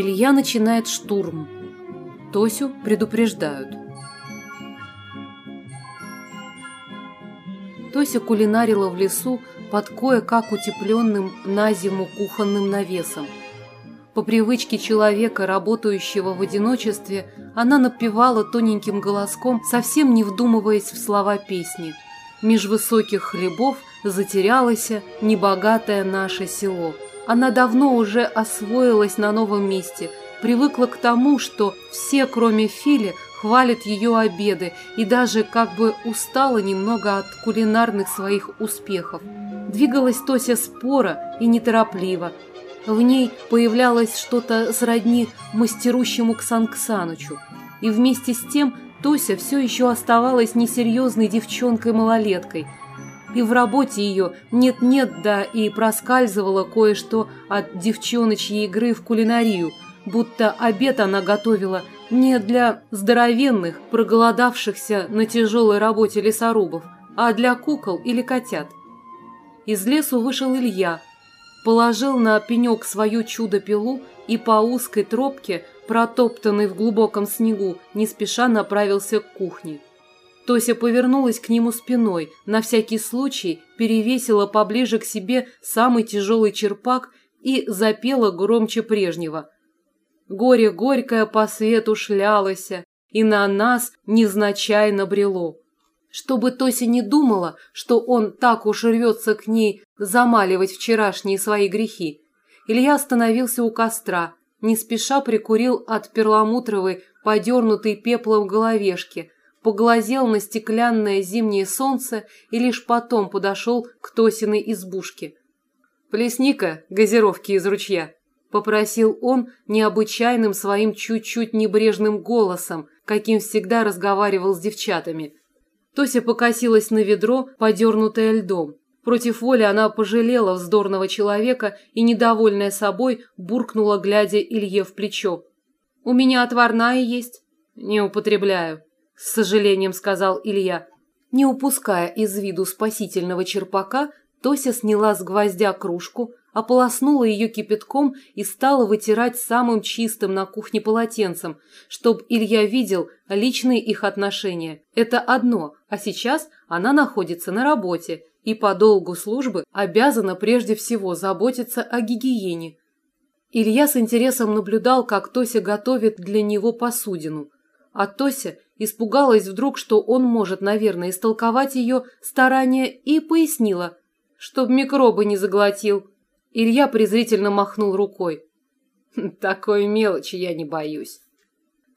Илья начинает штурм. Тосю предупреждают. Тося кулинарила в лесу под кое-как утепленным на зиму кухонным навесом. По привычке человека, работающего в одиночестве, она напевала тоненьким голоском, совсем не вдумываясь в слова песни. «Меж высоких хлебов затерялось небогатое наше село». Она давно уже освоилась на новом месте, привыкла к тому, что все, кроме Фили, хвалят ее обеды и даже как бы устала немного от кулинарных своих успехов. Двигалась Тося споро и неторопливо. В ней появлялось что-то сродни мастерущему Ксан Ксанычу. И вместе с тем Тося все еще оставалась несерьезной девчонкой-малолеткой – и в работе ее нет-нет, да и проскальзывало кое-что от девчоночьей игры в кулинарию, будто обед она готовила не для здоровенных, проголодавшихся на тяжелой работе лесорубов, а для кукол или котят. Из лесу вышел Илья, положил на пенек свою чудо-пилу и по узкой тропке, протоптанной в глубоком снегу, не спеша направился к кухне. Тося повернулась к нему спиной, на всякий случай перевесила поближе к себе самый тяжелый черпак и запела громче прежнего. «Горе горькое по свету шлялося, и на нас незначайно брело». Чтобы Тося не думала, что он так уж рвется к ней замаливать вчерашние свои грехи, Илья остановился у костра, не спеша прикурил от перламутровой, подернутой пеплом головешки – поглазел на стеклянное зимнее солнце и лишь потом подошел к Тосиной избушке. «Плесни-ка газировки из ручья», – попросил он необычайным своим чуть-чуть небрежным голосом, каким всегда разговаривал с девчатами. Тося покосилась на ведро, подернутое льдом. Против воли она пожалела вздорного человека и, недовольная собой, буркнула, глядя Илье в плечо. «У меня отварная есть». «Не употребляю», с сожалением сказал Илья. Не упуская из виду спасительного черпака, Тося сняла с гвоздя кружку, ополоснула ее кипятком и стала вытирать самым чистым на кухне полотенцем, чтобы Илья видел личные их отношения. Это одно, а сейчас она находится на работе и по долгу службы обязана прежде всего заботиться о гигиене. Илья с интересом наблюдал, как Тося готовит для него посудину, а Тося Испугалась вдруг, что он может, наверное, истолковать ее старания, и пояснила, чтоб микробы не заглотил. Илья презрительно махнул рукой. «Хм, «Такой мелочи я не боюсь».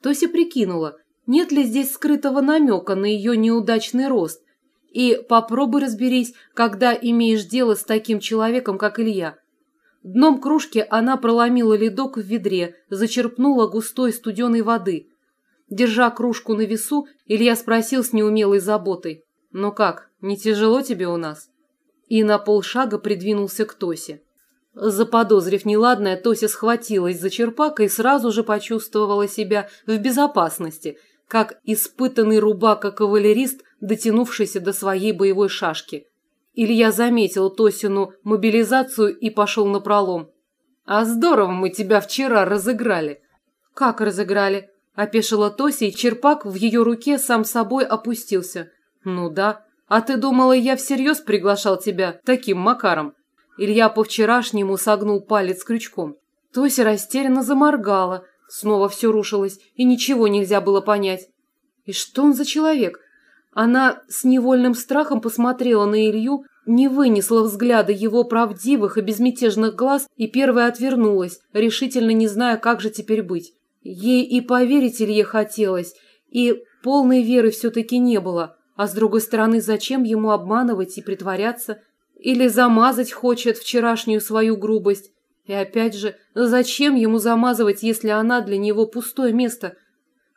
Тося прикинула, нет ли здесь скрытого намека на ее неудачный рост, и попробуй разберись, когда имеешь дело с таким человеком, как Илья. Дном кружки она проломила ледок в ведре, зачерпнула густой студеной воды – Держа кружку на весу, Илья спросил с неумелой заботой. «Ну как, не тяжело тебе у нас?» И на полшага придвинулся к Тосе. Заподозрив неладное, Тося схватилась за черпак и сразу же почувствовала себя в безопасности, как испытанный рубака-кавалерист, дотянувшийся до своей боевой шашки. Илья заметил Тосину мобилизацию и пошел на пролом. «А здорово мы тебя вчера разыграли!» «Как разыграли?» Опешила Тося, и черпак в ее руке сам собой опустился. «Ну да. А ты думала, я всерьез приглашал тебя таким макаром?» Илья по-вчерашнему согнул палец крючком. Тося растерянно заморгала. Снова все рушилось, и ничего нельзя было понять. И что он за человек? Она с невольным страхом посмотрела на Илью, не вынесла взгляда его правдивых и безмятежных глаз и первая отвернулась, решительно не зная, как же теперь быть. Ей и поверить Илье хотелось, и полной веры все-таки не было. А с другой стороны, зачем ему обманывать и притворяться? Или замазать хочет вчерашнюю свою грубость? И опять же, зачем ему замазывать, если она для него пустое место?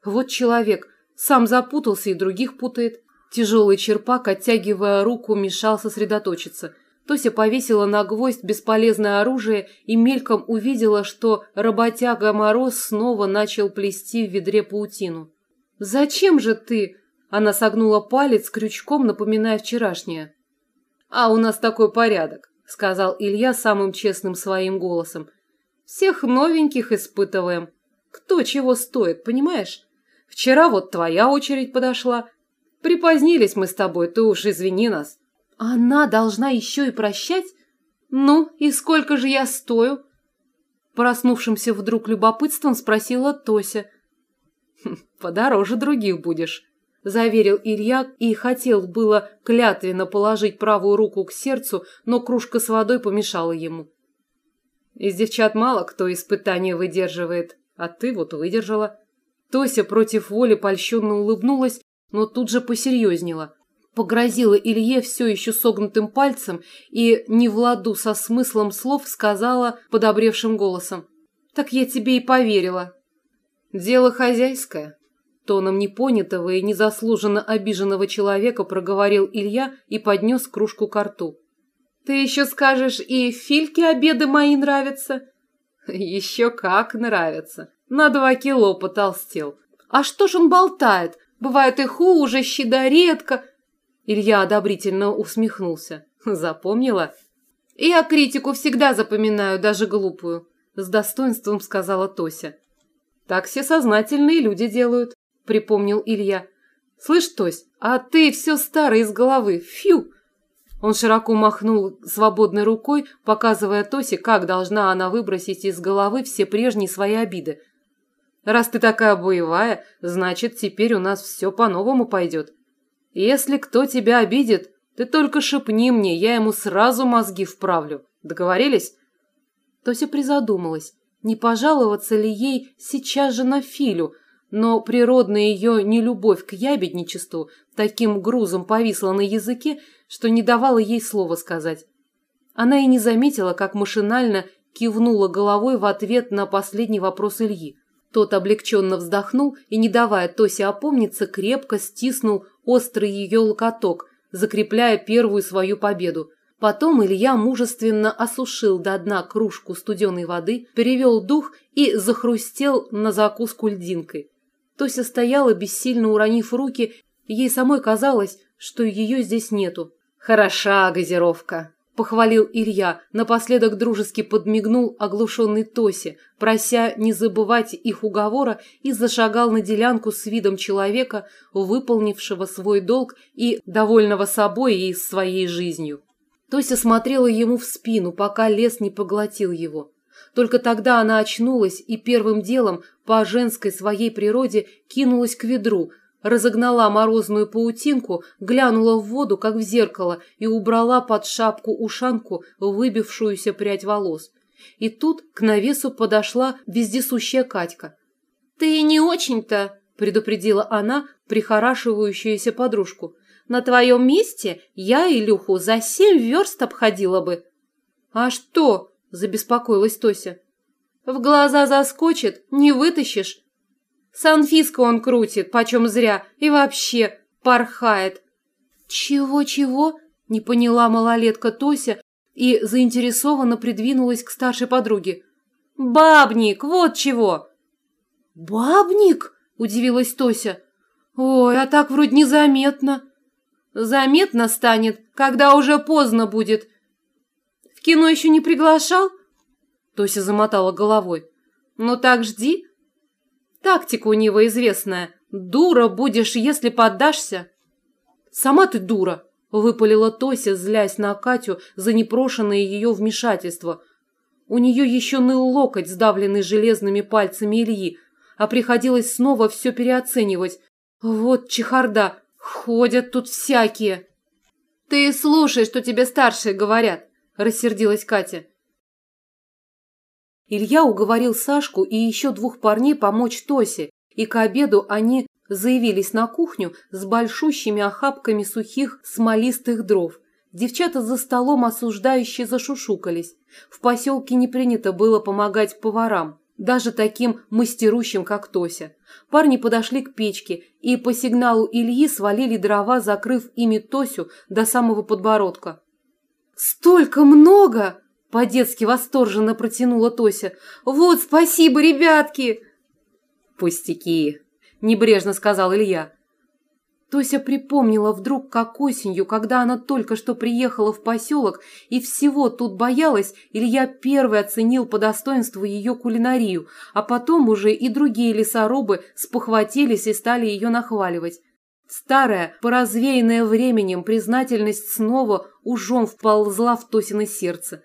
Вот человек, сам запутался и других путает. Тяжелый черпак, оттягивая руку, мешал сосредоточиться – Тося повесила на гвоздь бесполезное оружие и мельком увидела, что работяга Мороз снова начал плести в ведре паутину. «Зачем же ты?» Она согнула палец крючком, напоминая вчерашнее. «А у нас такой порядок», — сказал Илья самым честным своим голосом. Всех новеньких испытываем. Кто чего стоит, понимаешь? Вчера вот твоя очередь подошла. Припозднились мы с тобой, ты уж извини нас. Она должна еще и прощать? Ну, и сколько же я стою? Проснувшимся вдруг любопытством спросила Тося. «Хм, подороже других будешь, заверил Илья и хотел было клятвенно положить правую руку к сердцу, но кружка с водой помешала ему. Из девчат мало кто испытание выдерживает, а ты вот выдержала. Тося против воли польщенно улыбнулась, но тут же посерьезнела. Погрозила Илье все еще согнутым пальцем и, не в ладу со смыслом слов, сказала подобревшим голосом. «Так я тебе и поверила». «Дело хозяйское», – тоном непонятого и незаслуженно обиженного человека проговорил Илья и поднес кружку к рту. «Ты еще скажешь, и Фильке обеды мои нравятся?» «Еще как нравятся. На два кило потолстел. А что ж он болтает? Бывает и хуже, редко». Илья одобрительно усмехнулся. «Запомнила?» «Я критику всегда запоминаю, даже глупую», – с достоинством сказала Тося. «Так все сознательные люди делают», – припомнил Илья. «Слышь, Тось, а ты все старое из головы, фью!» Он широко махнул свободной рукой, показывая Тосе, как должна она выбросить из головы все прежние свои обиды. «Раз ты такая боевая, значит, теперь у нас все по-новому пойдет. Если кто тебя обидит, ты только шепни мне, я ему сразу мозги вправлю. Договорились?» Тося призадумалась, не пожаловаться ли ей сейчас же на Филю, но природная ее нелюбовь к ябедничеству таким грузом повисла на языке, что не давала ей слова сказать. Она и не заметила, как машинально кивнула головой в ответ на последний вопрос Ильи. Тот облегченно вздохнул и, не давая Тосе опомниться, крепко стиснул острый ее локоток, закрепляя первую свою победу. Потом Илья мужественно осушил до дна кружку студеной воды, перевел дух и захрустел на закуску льдинкой. Тося стояла, бессильно уронив руки, ей самой казалось, что ее здесь нету. «Хороша газировка», – похвалил Илья, напоследок дружески подмигнул оглушенный Тосе, прося не забывать их уговора и зашагал на делянку с видом человека, выполнившего свой долг и довольного собой и своей жизнью. Тося смотрела ему в спину, пока лес не поглотил его. Только тогда она очнулась и первым делом по женской своей природе кинулась к ведру, разогнала морозную паутинку, глянула в воду, как в зеркало, и убрала под шапку-ушанку выбившуюся прядь волос. И тут к навесу подошла вездесущая Катька. «Ты не очень-то», – предупредила она прихорашивающуюся подружку. «На твоем месте я Илюху за семь верст обходила бы». «А что?» – забеспокоилась Тося. «В глаза заскочит, не вытащишь. Санфиску он крутит, почем зря, и вообще порхает». «Чего-чего?» – не поняла малолетка Тося и заинтересованно придвинулась к старшей подруге. «Бабник, вот чего!» «Бабник?» – удивилась Тося. «Ой, а так вроде незаметно». «Заметно станет, когда уже поздно будет. В кино еще не приглашал?» Тося замотала головой. «Ну так жди. Тактика у него известная. Дура будешь, если поддашься». «Сама ты дура!» – выпалила Тося, злясь на Катю за непрошенное ее вмешательство. У нее еще ныл локоть, сдавленный железными пальцами Ильи, а приходилось снова все переоценивать. Вот чехарда, ходят тут всякие. «Ты слушай, что тебе старшие говорят», – рассердилась Катя. Илья уговорил Сашку и еще двух парней помочь Тосе, и к обеду они заявились на кухню с большущими охапками сухих смолистых дров. Девчата за столом осуждающе зашушукались. В поселке не принято было помогать поварам, даже таким мастерущим, как Тося. Парни подошли к печке и по сигналу Ильи свалили дрова, закрыв ими Тосю до самого подбородка. «Столько много!» По-детски восторженно протянула Тося. «Вот, спасибо, ребятки!» «Пустяки!» – небрежно сказал Илья. Тося припомнила вдруг, как осенью, когда она только что приехала в поселок и всего тут боялась, Илья первый оценил по достоинству ее кулинарию, а потом уже и другие лесорубы спохватились и стали ее нахваливать. Старая, поразвеянная временем признательность снова ужом вползла в Тосино сердце.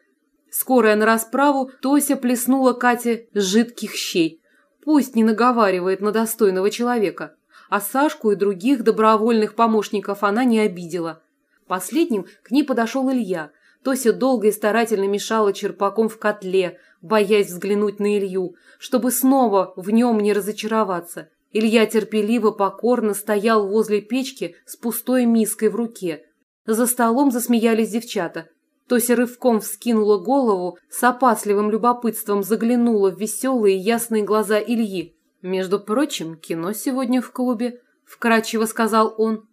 Скорая на расправу, Тося плеснула Кате жидких щей. Пусть не наговаривает на достойного человека а Сашку и других добровольных помощников она не обидела. Последним к ней подошел Илья. Тося долго и старательно мешала черпаком в котле, боясь взглянуть на Илью, чтобы снова в нем не разочароваться. Илья терпеливо, покорно стоял возле печки с пустой миской в руке. За столом засмеялись девчата. Тося рывком вскинула голову, с опасливым любопытством заглянула в веселые ясные глаза Ильи. «Между прочим, кино сегодня в клубе», – вкрадчиво сказал он.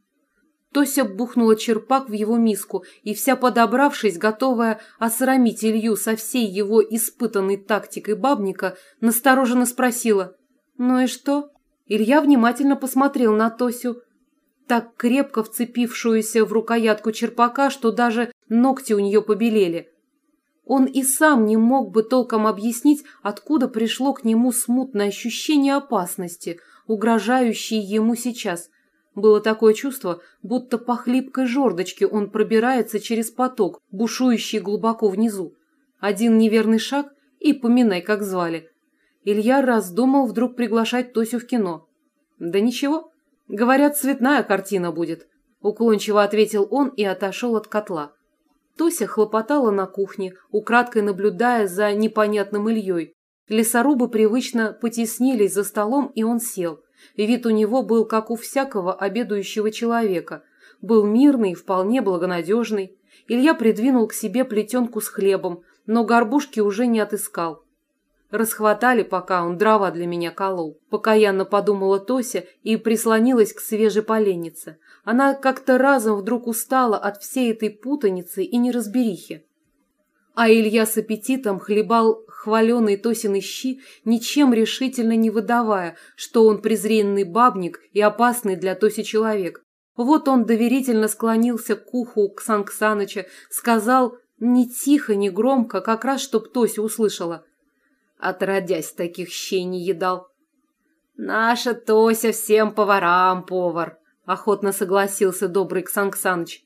Тося бухнула черпак в его миску и, вся подобравшись, готовая осрамить Илью со всей его испытанной тактикой бабника, настороженно спросила «Ну и что?» Илья внимательно посмотрел на Тосю, так крепко вцепившуюся в рукоятку черпака, что даже ногти у нее побелели. Он и сам не мог бы толком объяснить, откуда пришло к нему смутное ощущение опасности, угрожающей ему сейчас. Было такое чувство, будто по хлипкой жердочке он пробирается через поток, бушующий глубоко внизу. Один неверный шаг и поминай, как звали. Илья раздумал вдруг приглашать Тосю в кино. «Да ничего. Говорят, цветная картина будет», – уклончиво ответил он и отошел от котла. Тося хлопотала на кухне, украдкой наблюдая за непонятным Ильей. Лесорубы привычно потеснились за столом, и он сел. Вид у него был, как у всякого обедающего человека. Был мирный, вполне благонадежный. Илья придвинул к себе плетенку с хлебом, но горбушки уже не отыскал. Расхватали, пока он дрова для меня колол. Покаянно подумала Тося и прислонилась к свежей поленнице. Она как-то разом вдруг устала от всей этой путаницы и неразберихи. А Илья с аппетитом хлебал хваленые Тосины щи, ничем решительно не выдавая, что он презренный бабник и опасный для Тоси человек. Вот он доверительно склонился к уху Ксан сказал не тихо, не громко, как раз чтоб Тося услышала. Отродясь, таких щей не едал. «Наша Тося всем поварам повар», охотно согласился добрый Ксан Ксаныч.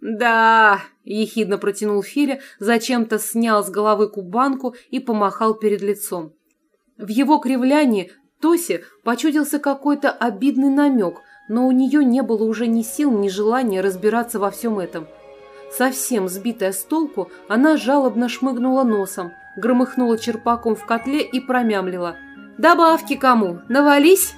«Да!» – ехидно протянул Филя, зачем-то снял с головы кубанку и помахал перед лицом. В его кривлянии Тосе почудился какой-то обидный намек, но у нее не было уже ни сил, ни желания разбираться во всем этом. Совсем сбитая с толку, она жалобно шмыгнула носом, громыхнула черпаком в котле и промямлила. «Добавки кому? Навались?»